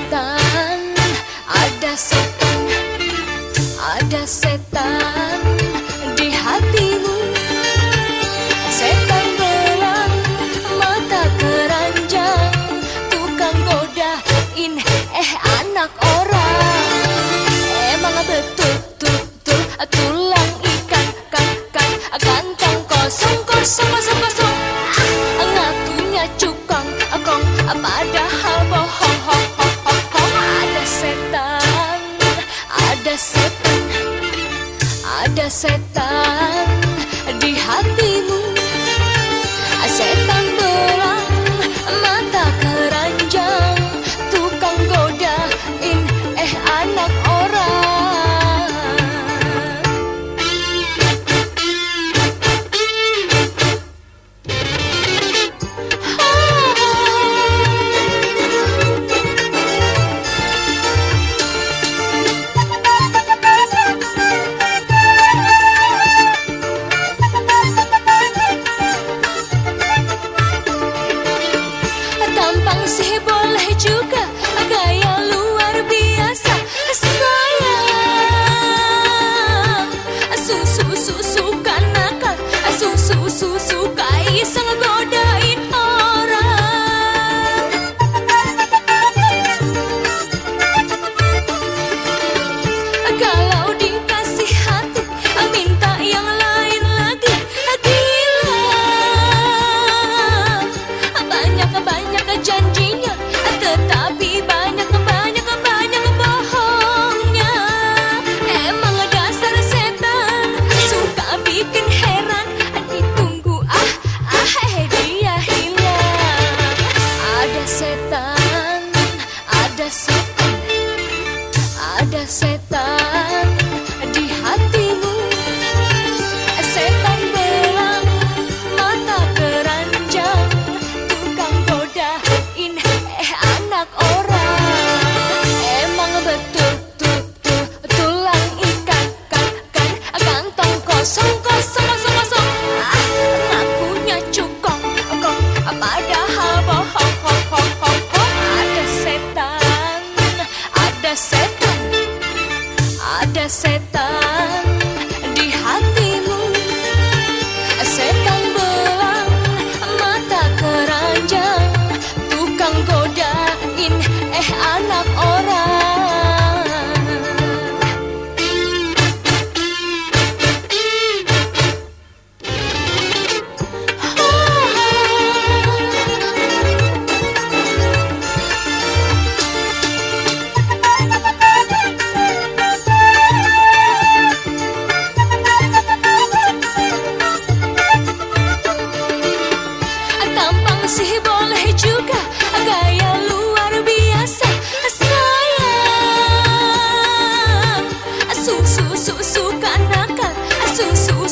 setan, ada setan, ada setan di hatimu. Setan belang, mata keranjang, tukang godain eh anak orang. Emang betul tuh tuh tuh ada setan.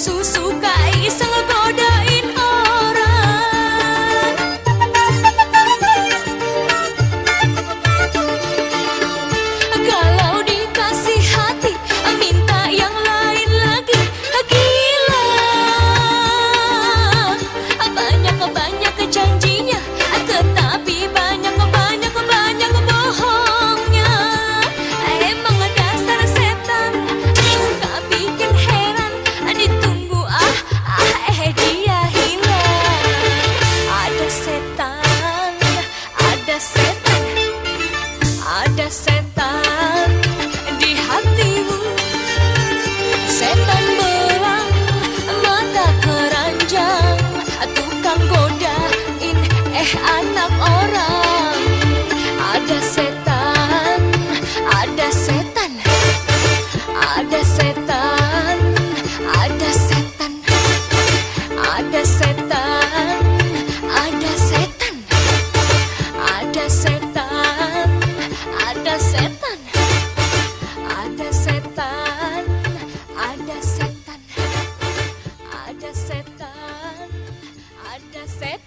su. ada setan, ada setan di hatimu. Setan belang, mata keranjang, tukang godain, eh anak. cassette.